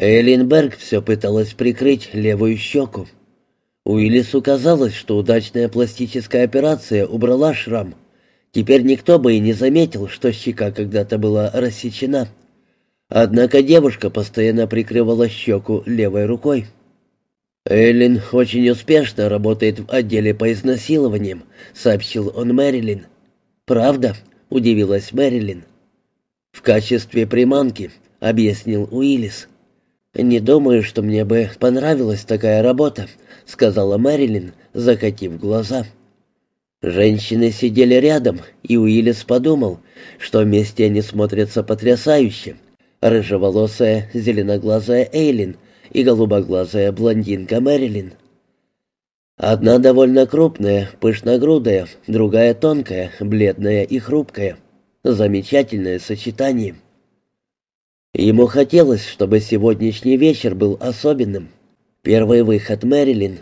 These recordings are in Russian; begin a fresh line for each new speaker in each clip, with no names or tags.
Эллинберг все пыталась прикрыть левую щеку. Уиллису казалось, что удачная пластическая операция убрала шрам. Теперь никто бы и не заметил, что щека когда-то была рассечена. Однако девушка постоянно прикрывала щеку левой рукой. «Эллин очень успешно работает в отделе по изнасилованиям», — сообщил он Мэрилин. «Правда?» — удивилась Мэрилин. «В качестве приманки», — объяснил Уиллис. «Не думаю, что мне бы понравилась такая работа», — сказала Мэрилин, закатив глаза. Женщины сидели рядом, и Уиллис подумал, что вместе они смотрятся потрясающе. Рыжеволосая, зеленоглазая Эйлин и голубоглазая блондинка Мэрилин. Одна довольно крупная, пышногрудая, другая тонкая, бледная и хрупкая. Замечательное сочетание. Ему хотелось, чтобы сегодняшний вечер был особенным. Первый выход Мэрилин.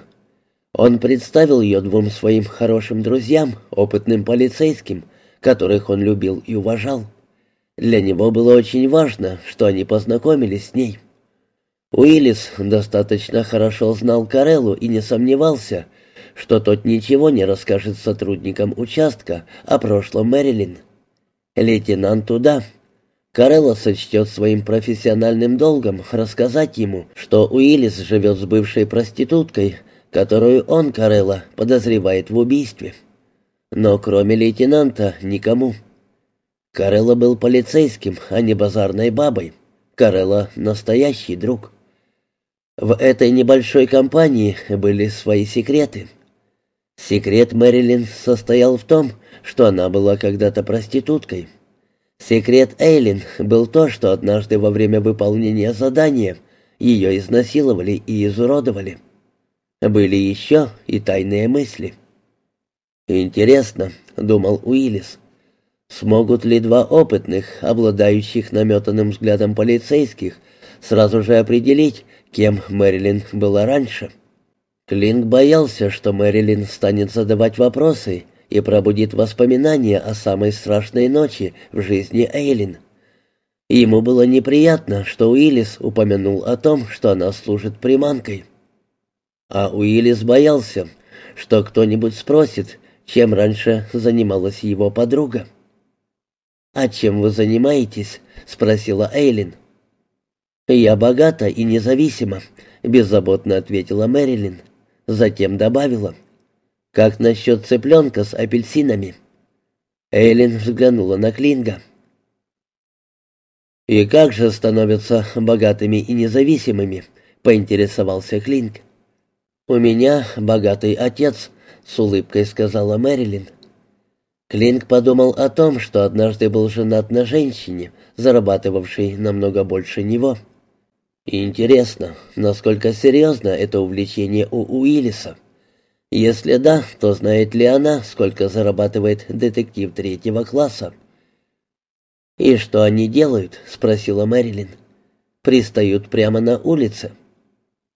Он представил ее двум своим хорошим друзьям, опытным полицейским, которых он любил и уважал. Для него было очень важно, что они познакомились с ней. Уиллис достаточно хорошо знал Кареллу и не сомневался, что тот ничего не расскажет сотрудникам участка о прошлом Мэрилин. Лейтенант туда. Карелла сочтет своим профессиональным долгом рассказать ему, что Уиллис живет с бывшей проституткой, которую он, Карелла, подозревает в убийстве. Но кроме лейтенанта никому. Карелла был полицейским, а не базарной бабой. Карелла — настоящий друг. В этой небольшой компании были свои секреты. Секрет Мэрилин состоял в том, что она была когда-то проституткой. Секрет Эйлин был то, что однажды во время выполнения задания ее изнасиловали и изуродовали. Были еще и тайные мысли. «Интересно», — думал Уиллис, — «смогут ли два опытных, обладающих наметанным взглядом полицейских, сразу же определить, кем Мэрилин была раньше?» Клинк боялся, что Мэрилин станет задавать вопросы и пробудит воспоминания о самой страшной ночи в жизни Эйлин. Ему было неприятно, что Уиллис упомянул о том, что она служит приманкой. А Уиллис боялся, что кто-нибудь спросит, чем раньше занималась его подруга. «А чем вы занимаетесь?» — спросила Эйлин. «Я богата и независима», — беззаботно ответила Мэрилин. Затем добавила. «Как насчет цыпленка с апельсинами?» Эйлин взглянула на Клинга. «И как же становятся богатыми и независимыми?» — поинтересовался Клинг. «У меня богатый отец», — с улыбкой сказала Мэрилин. Клинк подумал о том, что однажды был женат на женщине, зарабатывавшей намного больше него. Интересно, насколько серьезно это увлечение у Уиллиса? Если да, то знает ли она, сколько зарабатывает детектив третьего класса? «И что они делают?» — спросила Мэрилин. «Пристают прямо на улице».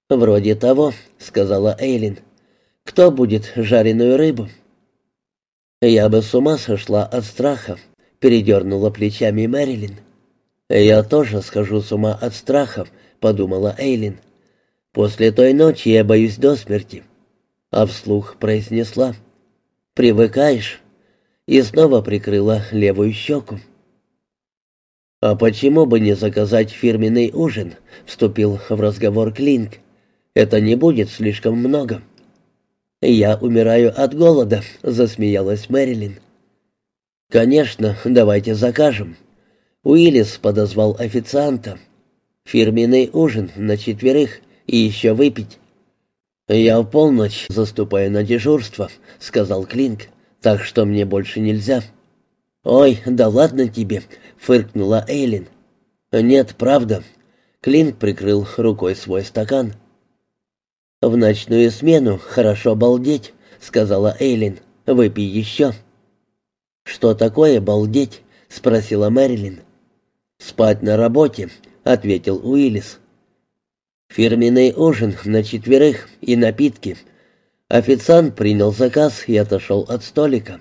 «Вроде того», — сказала Эйлин. «Кто будет жареную рыбу?» «Я бы с ума сошла от страха», — передернула плечами Мэрилин. «Я тоже схожу с ума от страха», — подумала Эйлин. «После той ночи я боюсь до смерти». А вслух произнесла. «Привыкаешь?» И снова прикрыла левую щеку. «А почему бы не заказать фирменный ужин?» — вступил в разговор Клинк. «Это не будет слишком много». «Я умираю от голода», — засмеялась Мэрилин. «Конечно, давайте закажем». Уиллис подозвал официанта. Фирменный ужин на четверых и еще выпить. «Я в полночь заступаю на дежурство», — сказал Клинк, — «так что мне больше нельзя». «Ой, да ладно тебе», — фыркнула Эйлин. «Нет, правда». Клинк прикрыл рукой свой стакан. «В ночную смену хорошо балдеть», — сказала Эйлин. «Выпей еще». «Что такое балдеть?» — спросила Мэрилин. «Спать на работе», — ответил Уиллис. «Фирменный ужин на четверых и напитки». Официант принял заказ и отошел от столика.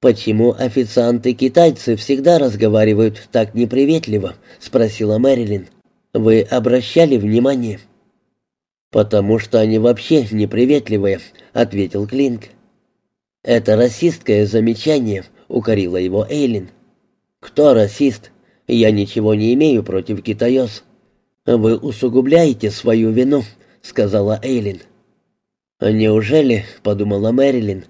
«Почему официанты-китайцы всегда разговаривают так неприветливо?» — спросила Мэрилин. Вы обращали внимание?» «Потому что они вообще неприветливые», — ответил Клинк. «Это расистское замечание», — укорила его Эйлин. «Кто расист? Я ничего не имею против китаёс». «Вы усугубляете свою вину», — сказала Эйлин. «Неужели?» — подумала Мэрилин.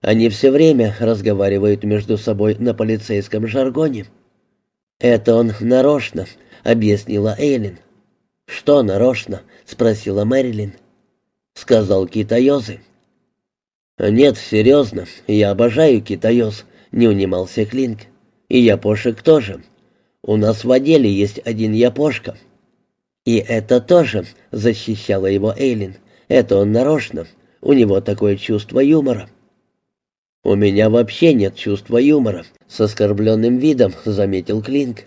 «Они все время разговаривают между собой на полицейском жаргоне». «Это он нарочно», — объяснила Эйлин. «Что нарочно?» — спросила Мэрилин. Сказал китаёзы. «Нет, серьезно, я обожаю китаёз», — не унимался Клинк. «И япошек тоже. У нас в отделе есть один япошка». «И это тоже», — защищала его Эйлин. «Это он нарочно. У него такое чувство юмора». «У меня вообще нет чувства юмора», — с оскорбленным видом заметил Клинк.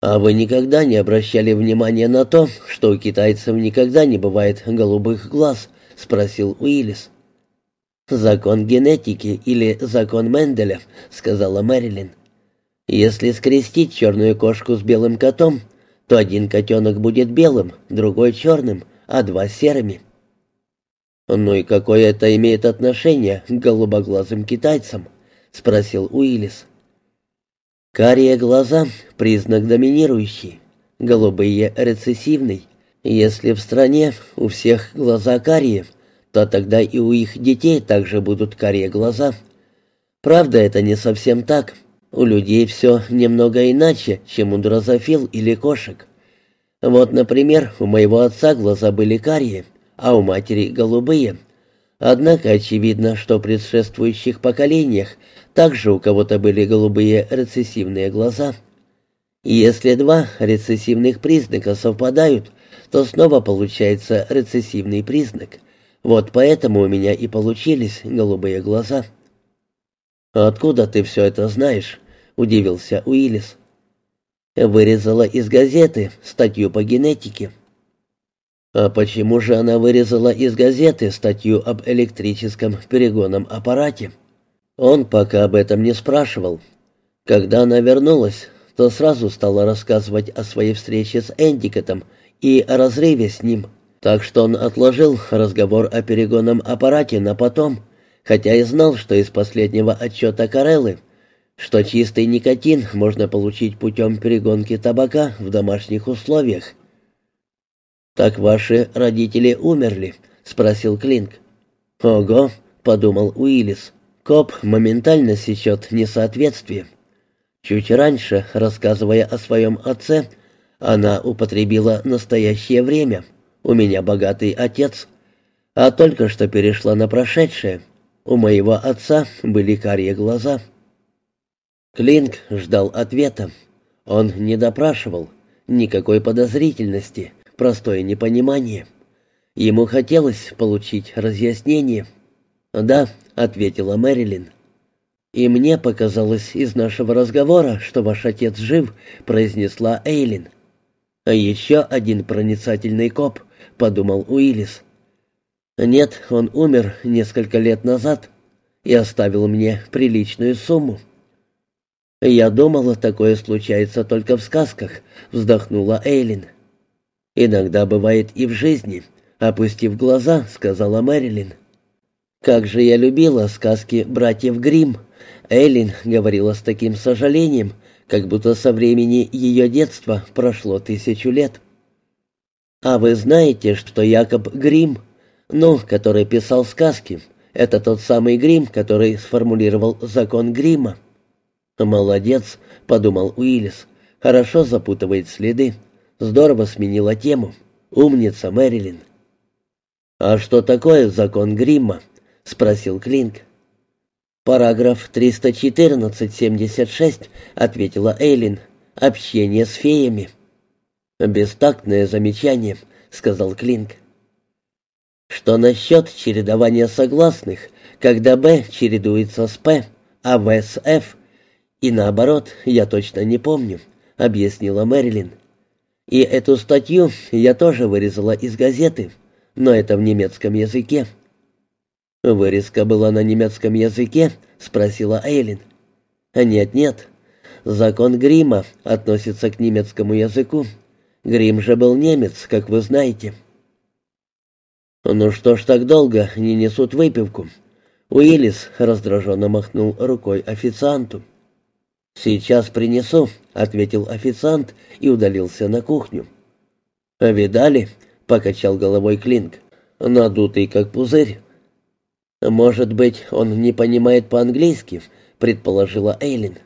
«А вы никогда не обращали внимания на то, что у китайцев никогда не бывает голубых глаз?» — спросил Уиллис. «Закон генетики или закон Менделя», — сказала Мэрилин. «Если скрестить черную кошку с белым котом, то один котенок будет белым, другой черным, а два серыми». «Ну и какое это имеет отношение к голубоглазым китайцам?» — спросил Уиллис. Карие глаза — признак доминирующий, голубые — рецессивный. Если в стране у всех глаза карие, то тогда и у их детей также будут карие глаза. Правда, это не совсем так. У людей все немного иначе, чем у дрозофил или кошек. Вот, например, у моего отца глаза были карие, а у матери — голубые. Однако очевидно, что в предшествующих поколениях также у кого-то были голубые рецессивные глаза. И если два рецессивных признака совпадают, то снова получается рецессивный признак. Вот поэтому у меня и получились голубые глаза. «Откуда ты все это знаешь?» — удивился Уиллис. «Вырезала из газеты статью по генетике». «А почему же она вырезала из газеты статью об электрическом перегонном аппарате?» Он пока об этом не спрашивал. Когда она вернулась, то сразу стала рассказывать о своей встрече с Эндикотом и о разрыве с ним. Так что он отложил разговор о перегонном аппарате на потом, хотя и знал, что из последнего отчета Кареллы, что чистый никотин можно получить путем перегонки табака в домашних условиях. «Так ваши родители умерли?» — спросил Клинк. «Ого», — подумал Уиллис. Коп моментально сечет несоответствие. Чуть раньше, рассказывая о своем отце, она употребила настоящее время. У меня богатый отец. А только что перешла на прошедшее. У моего отца были карие глаза. Клинк ждал ответа. Он не допрашивал. Никакой подозрительности, простое непонимание. Ему хотелось получить разъяснение. «Да», — ответила Мэрилин. «И мне показалось из нашего разговора, что ваш отец жив», — произнесла Эйлин. «А еще один проницательный коп», — подумал Уиллис. «Нет, он умер несколько лет назад и оставил мне приличную сумму». «Я думала, такое случается только в сказках», — вздохнула Эйлин. «Иногда бывает и в жизни», — опустив глаза, сказала Мэрилин. Как же я любила сказки братьев Гримм. Эллин говорила с таким сожалением, как будто со времени ее детства прошло тысячу лет. А вы знаете, что Якоб Грим, ну, который писал сказки, это тот самый Грим, который сформулировал закон Грима. Молодец, подумал Уиллис. Хорошо запутывает следы. Здорово сменила тему. Умница, Мэрилин. А что такое закон Грима? — спросил Клинк. «Параграф 314-76», — ответила Эйлин. «Общение с феями». «Бестактное замечание», — сказал Клинк. «Что насчет чередования согласных, когда «Б» чередуется с «П», а «В» с «Ф»? И наоборот, я точно не помню», — объяснила Мэрилин. «И эту статью я тоже вырезала из газеты, но это в немецком языке». «Вырезка была на немецком языке?» — спросила Эйлин. «Нет-нет. Закон Грима относится к немецкому языку. Грим же был немец, как вы знаете». «Ну что ж так долго не несут выпивку?» Уиллис раздраженно махнул рукой официанту. «Сейчас принесу», — ответил официант и удалился на кухню. «Видали?» — покачал головой Клинк. «Надутый, как пузырь». «Может быть, он не понимает по-английски», — предположила Эйлин.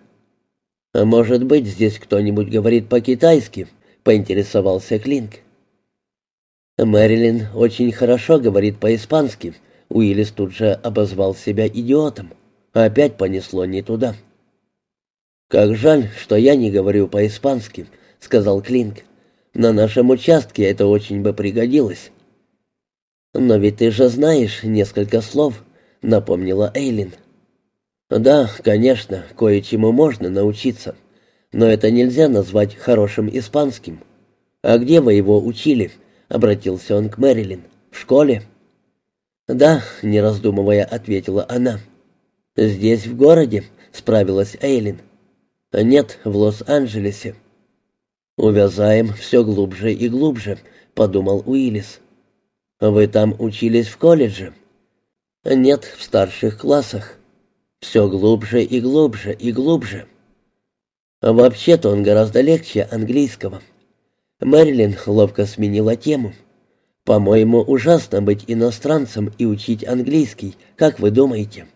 «Может быть, здесь кто-нибудь говорит по-китайски», — поинтересовался Клинк. «Мэрилин очень хорошо говорит по-испански», — Уиллис тут же обозвал себя идиотом. Опять понесло не туда. «Как жаль, что я не говорю по-испански», — сказал Клинк. «На нашем участке это очень бы пригодилось». «Но ведь ты же знаешь несколько слов», — напомнила Эйлин. «Да, конечно, кое-чему можно научиться, но это нельзя назвать хорошим испанским. А где вы его учили?» — обратился он к Мэрилин. «В школе?» «Да», — не раздумывая, ответила она. «Здесь, в городе?» — справилась Эйлин. «Нет, в Лос-Анджелесе». «Увязаем все глубже и глубже», — подумал Уиллис. «Вы там учились в колледже?» «Нет, в старших классах. Все глубже и глубже и глубже». «Вообще-то он гораздо легче английского». Мэрилин ловко сменила тему. «По-моему, ужасно быть иностранцем и учить английский, как вы думаете?»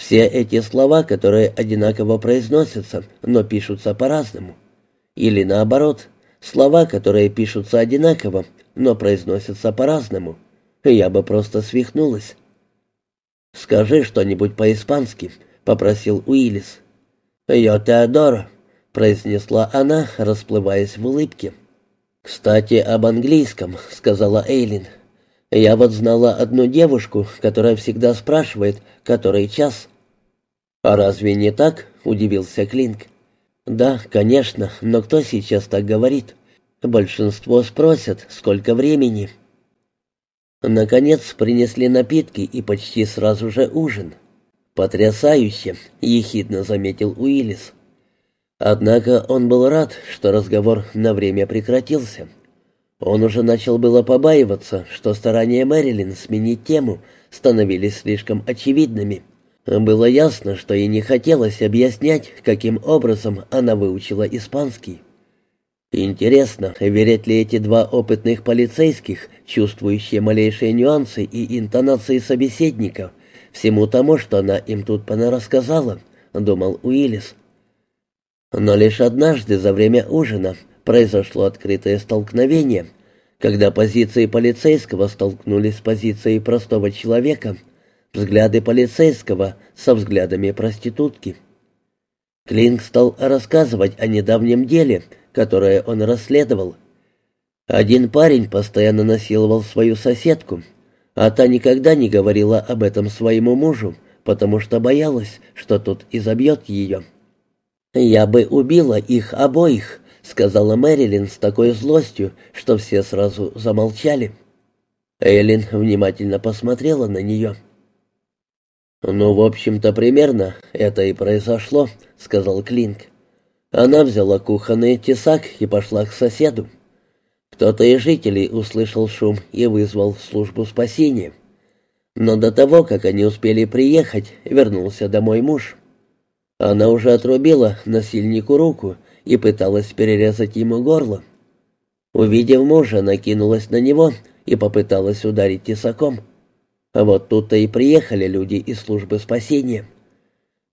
Все эти слова, которые одинаково произносятся, но пишутся по-разному. Или наоборот, слова, которые пишутся одинаково, но произносятся по-разному. Я бы просто свихнулась. «Скажи что-нибудь по-испански», — попросил Уиллис. «Йо Теодоро», — произнесла она, расплываясь в улыбке. «Кстати, об английском», — сказала Эйлин. «Я вот знала одну девушку, которая всегда спрашивает, который час». «А разве не так?» — удивился Клинк. «Да, конечно, но кто сейчас так говорит? Большинство спросят, сколько времени». Наконец принесли напитки и почти сразу же ужин. «Потрясающе!» — ехидно заметил Уиллис. Однако он был рад, что разговор на время прекратился. Он уже начал было побаиваться, что старания Мэрилин сменить тему становились слишком очевидными — было ясно, что ей не хотелось объяснять, каким образом она выучила испанский. Интересно, верят ли эти два опытных полицейских, чувствующие малейшие нюансы и интонации собеседников, всему тому, что она им тут понарассказала, думал Уиллис. Но лишь однажды за время ужина произошло открытое столкновение, когда позиции полицейского столкнулись с позицией простого человека — взгляды полицейского со взглядами проститутки. Клинк стал рассказывать о недавнем деле, которое он расследовал. Один парень постоянно насиловал свою соседку, а та никогда не говорила об этом своему мужу, потому что боялась, что тот изобьет ее. «Я бы убила их обоих», — сказала Мэрилин с такой злостью, что все сразу замолчали. Эллен внимательно посмотрела на нее. «Ну, в общем-то, примерно это и произошло», — сказал Клинк. Она взяла кухонный тесак и пошла к соседу. Кто-то из жителей услышал шум и вызвал службу спасения. Но до того, как они успели приехать, вернулся домой муж. Она уже отрубила насильнику руку и пыталась перерезать ему горло. Увидев мужа, накинулась на него и попыталась ударить тесаком. Вот тут-то и приехали люди из службы спасения.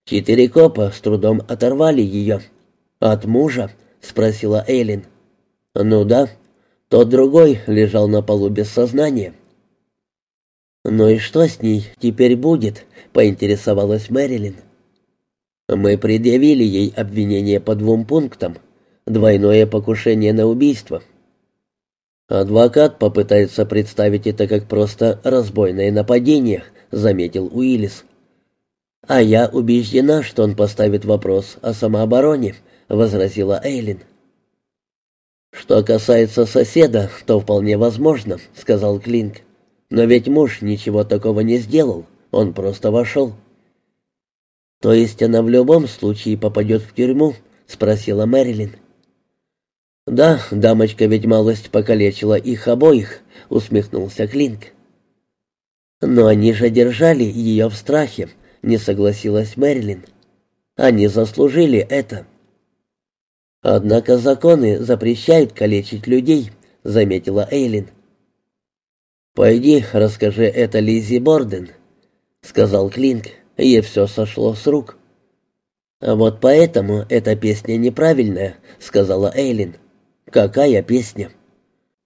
Четыре копа с трудом оторвали ее. «От мужа?» — спросила Эйлин. «Ну да. Тот другой лежал на полу без сознания». «Ну и что с ней теперь будет?» — поинтересовалась Мэрилин. «Мы предъявили ей обвинение по двум пунктам. Двойное покушение на убийство». «Адвокат попытается представить это как просто разбойное нападение», — заметил Уиллис. «А я убеждена, что он поставит вопрос о самообороне», — возразила Эйлин. «Что касается соседа, то вполне возможно», — сказал Клинк. «Но ведь муж ничего такого не сделал, он просто вошел». «То есть она в любом случае попадет в тюрьму?» — спросила Мэрилин. «Да, дамочка ведь малость покалечила их обоих», — усмехнулся Клинк. «Но они же держали ее в страхе», — не согласилась Мэрилин. «Они заслужили это». «Однако законы запрещают калечить людей», — заметила Эйлин. «Пойди, расскажи это Лизи Борден», — сказал Клинк. Ей все сошло с рук. «А вот поэтому эта песня неправильная», — сказала Эйлин. «Какая песня?»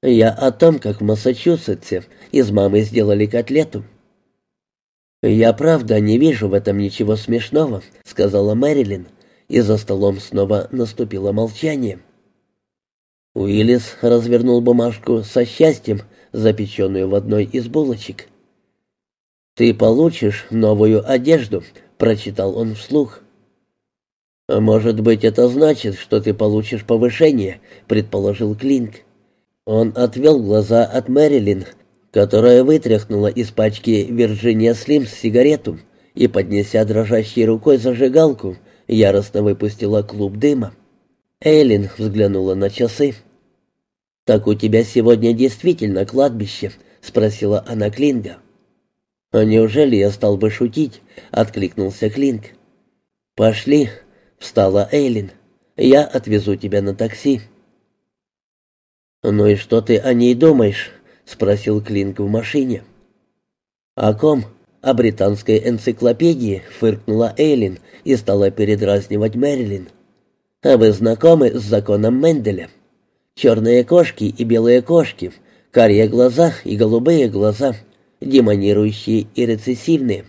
«Я о том, как в Массачусетсе из мамы сделали котлету». «Я правда не вижу в этом ничего смешного», — сказала Мэрилин, и за столом снова наступило молчание. Уиллис развернул бумажку со счастьем, запеченную в одной из булочек. «Ты получишь новую одежду», — прочитал он вслух. «Может быть, это значит, что ты получишь повышение», — предположил Клинк. Он отвел глаза от Мэрилин, которая вытряхнула из пачки Вирджиния Слимс сигарету и, поднеся дрожащей рукой зажигалку, яростно выпустила клуб дыма. Эйлин взглянула на часы. «Так у тебя сегодня действительно кладбище?» — спросила она Клинга. «А неужели я стал бы шутить?» — откликнулся Клинк. «Пошли», — встала Эйлин. «Я отвезу тебя на такси». «Ну и что ты о ней думаешь?» — спросил Клинк в машине. «О ком?» «О британской энциклопедии», — фыркнула Эйлин и стала передразнивать Мэрилин. «А вы знакомы с законом Менделя? Черные кошки и белые кошки, карие глаза и голубые глаза, демонирующие и рецессивные.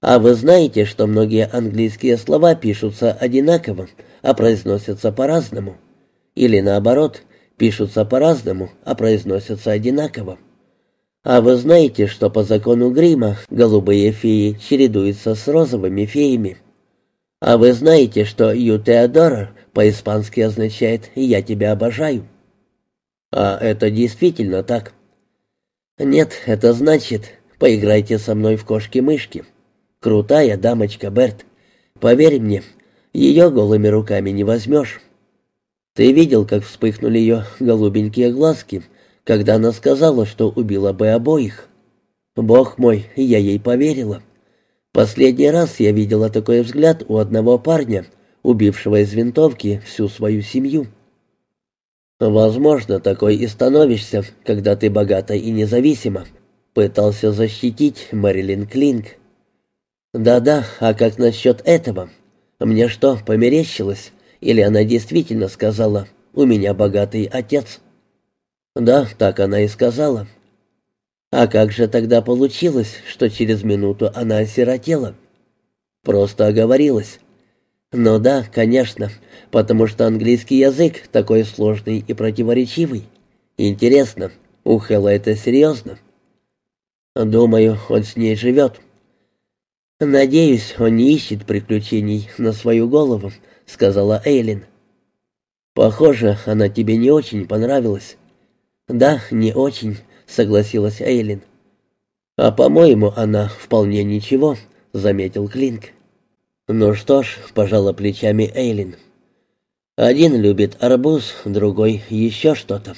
А вы знаете, что многие английские слова пишутся одинаково, а произносятся по-разному? Или наоборот, пишутся по-разному, а произносятся одинаково. А вы знаете, что по закону грима голубые феи чередуются с розовыми феями? А вы знаете, что «ю Теодора» по-испански означает «я тебя обожаю»? А это действительно так. Нет, это значит «поиграйте со мной в кошки-мышки». Крутая дамочка Берт. Поверь мне, ее голыми руками не возьмешь. Ты видел, как вспыхнули ее голубенькие глазки, когда она сказала, что убила бы обоих? Бог мой, я ей поверила. Последний раз я видела такой взгляд у одного парня, убившего из винтовки всю свою семью. Возможно, такой и становишься, когда ты богата и независима. Пытался защитить Мэрилин Клинк. Да-да, а как насчет этого? Мне что, померещилось? Или она действительно сказала «У меня богатый отец»? Да, так она и сказала. А как же тогда получилось, что через минуту она осиротела? Просто оговорилась. Ну да, конечно, потому что английский язык такой сложный и противоречивый. Интересно, у Хэлла это серьезно? Думаю, он с ней живет. Надеюсь, он не ищет приключений на свою голову, — сказала Эйлин. «Похоже, она тебе не очень понравилась». «Да, не очень», — согласилась Эйлин. «А, по-моему, она вполне ничего», — заметил Клинк. «Ну что ж», — пожала плечами Эйлин. «Один любит арбуз, другой еще что-то».